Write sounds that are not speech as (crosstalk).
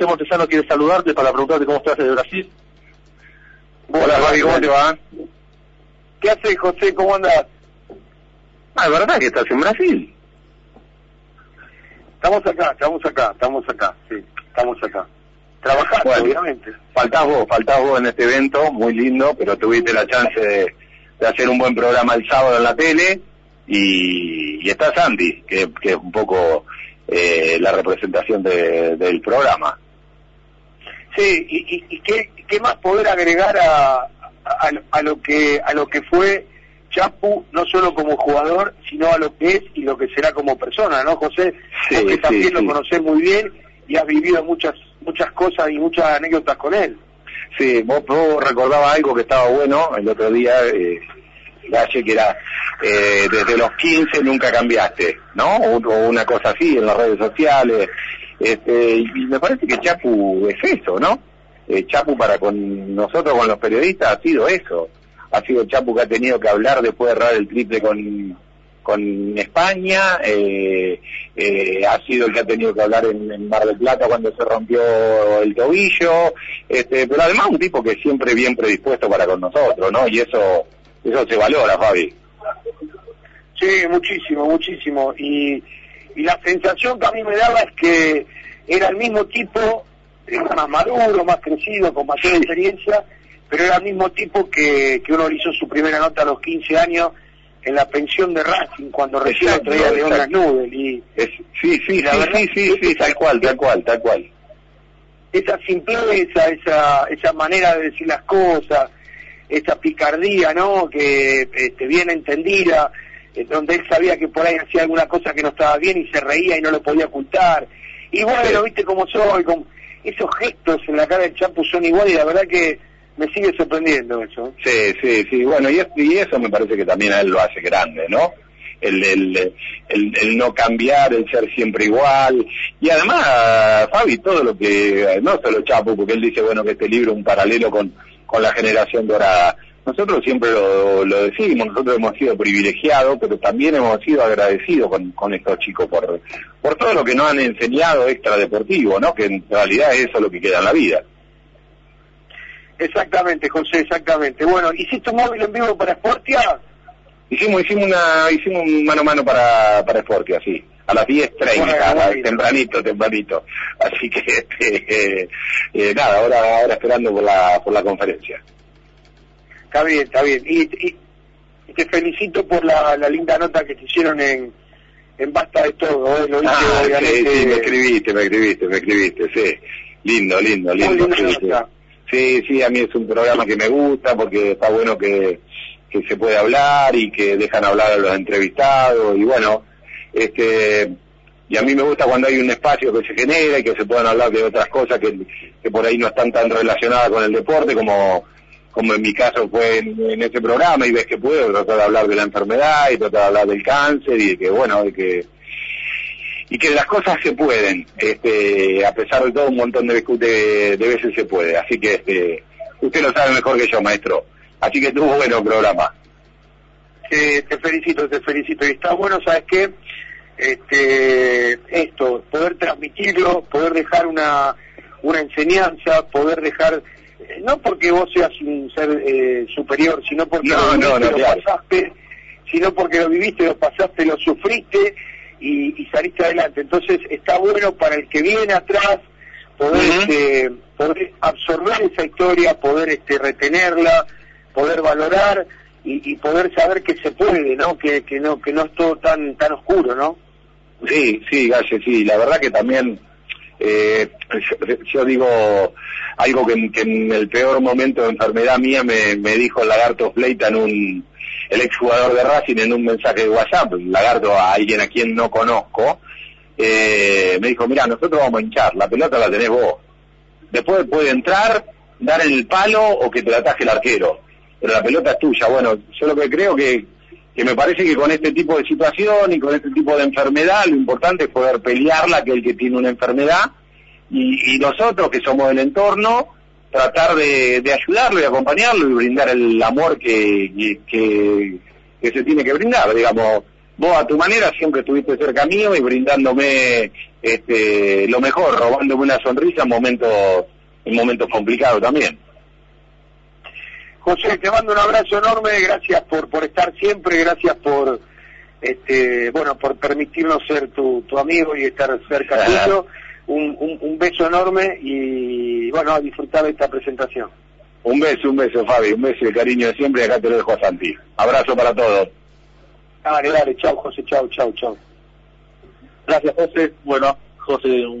José Montesano quiere saludarte para preguntarte cómo estás desde Brasil. Hola, Fabi, ¿cómo te va? ¿Qué haces, José? ¿Cómo andas? Ah, es verdad que estás en Brasil. Estamos acá, estamos acá, estamos acá, sí, estamos acá. Trabajando, Bueno. obviamente. Faltás vos, faltás vos en este evento, muy lindo, pero tuviste la chance de, de hacer un buen programa el sábado en la tele y, y está Sandy, que, que es un poco eh, la representación de- del programa. Sí, y, y, y qué, qué más poder agregar a, a, a lo que a lo que fue Chapu, no solo como jugador, sino a lo que es y lo que será como persona, ¿no, José? Sí, Porque sí, también sí. lo conocés muy bien y has vivido muchas muchas cosas y muchas anécdotas con él. Sí, vos, vos recordabas algo que estaba bueno el otro día, eh, Galle, que era eh, desde los 15 nunca cambiaste, ¿no? O, o una cosa así en las redes sociales. Este, y me parece que Chapu es eso, ¿no? Eh, Chapu para con nosotros, con los periodistas, ha sido eso. Ha sido Chapu que ha tenido que hablar después de errar el triple con, con España, eh, eh, ha sido el que ha tenido que hablar en, en Mar del Plata cuando se rompió el tobillo, este, pero además un tipo que siempre bien predispuesto para con nosotros, ¿no? Y eso, eso se valora, Fabi. Sí, muchísimo, muchísimo. Y, y la sensación que a mí me daba es que era el mismo tipo, era más maduro, más crecido, con mayor experiencia, pero era el mismo tipo que, que uno hizo su primera nota a los 15 años en la pensión de Racing, cuando recién lo traía León. Y Es, sí, sí, La sí, verdad sí, sí, sí, tal cual, tal cual, tal cual. esa simpleza, esa, esa manera de decir las cosas, esa picardía, ¿no? Que este, bien entendida, donde él sabía que por ahí hacía alguna cosa que no estaba bien y se reía y no lo podía ocultar. Y bueno, viste cómo soy, con esos gestos en la cara del Chapu son iguales y la verdad que me sigue sorprendiendo eso. ¿eh? Sí, sí, sí, bueno, y eso me parece que también a él lo hace grande, ¿no? El, el, el, el no cambiar, el ser siempre igual. Y además, Fabi, todo lo que, no solo Chapo, porque él dice, bueno, que este libro es un paralelo con, con la generación dorada. Nosotros siempre lo, lo decimos, nosotros hemos sido privilegiados, pero también hemos sido agradecidos con, con estos chicos por, por todo lo que nos han enseñado extradeportivo, ¿no? Que en realidad eso es lo que queda en la vida. Exactamente, José, exactamente. Bueno, ¿hiciste un móvil en vivo para Sportia? Hicimos, hicimos una, hicimos un mano a mano para, para Sporting, así, a las 10.30, Bueno, a las- bueno. tempranito, tempranito. Así que, este, (laughs) eh, eh, nada, ahora, ahora esperando por la, por la conferencia. Está bien, está bien. Y, y- y te felicito por la, la linda nota que te hicieron en, en Basta de Todo. ¿eh? Lo hice, Ah, sí, sí, me escribiste, me escribiste, me escribiste, sí. Lindo, lindo, lindo. sí, sí. nota. Sí, sí, a mí es un programa que me gusta porque está bueno que, que se puede hablar y que dejan hablar a los entrevistados y bueno, este, y a mí me gusta cuando hay un espacio que se genera y que se puedan hablar de otras cosas que, que por ahí no están tan relacionadas con el deporte como, como en mi caso fue en, ese programa y ves que puedo tratar de hablar de la enfermedad y tratar de hablar del cáncer y de que bueno, de que y que las cosas se pueden, este, a pesar de todo un montón de, de, de veces se puede, así que este, usted lo sabe mejor que yo, maestro, así que estuvo bueno el programa. Eh, te felicito, te felicito. Y está bueno, ¿sabes qué? Este, esto, poder transmitirlo, poder dejar una, una enseñanza, poder dejar, no porque vos seas un ser eh, superior, sino porque No, lo no, viviste, no, lo claro. pasaste, sino porque lo viviste, lo pasaste, lo sufriste y, y saliste adelante. Entonces está bueno para el que viene atrás poder, este, poder absorber esa historia, poder este, retenerla, poder valorar y, y poder saber que se puede, ¿no? Que, que no que no es todo tan tan oscuro, ¿no? Sí, sí, Galle, sí, la verdad que también, eh, yo, yo digo algo que, en el peor momento de enfermedad mía me, me dijo el Lagarto Fleita en un, el exjugador de Racing en un mensaje de WhatsApp, Lagarto a alguien a quien no conozco, eh, me dijo, mira, nosotros vamos a hinchar, la pelota la tenés vos. Después puede entrar, dar el palo o que te la ataje el arquero. Pero la pelota es tuya. Bueno, yo lo que creo que, que me parece que con este tipo de situación y con este tipo de enfermedad, lo importante es poder pelearla que el que tiene una enfermedad y, nosotros que somos del entorno, tratar de, de ayudarlo y acompañarlo y brindar el amor que, que, que- que se tiene que brindar, digamos. vos a tu manera siempre estuviste cerca mío y brindándome este, lo mejor, robándome una sonrisa en momentos, en momentos complicados también. José, te mando un abrazo enorme, gracias por, por estar siempre, gracias por, este, bueno, por permitirnos ser tu, tu amigo y estar cerca tuyo. Un, un, un beso enorme y, bueno, a disfrutar de esta presentación. Un beso, un beso, Fabi, un beso y el cariño de siempre y acá te lo dejo a Santi. Abrazo para todos. Dale, dale, chao, José, chao, chao, chao. Gracias, José. Bueno, José, un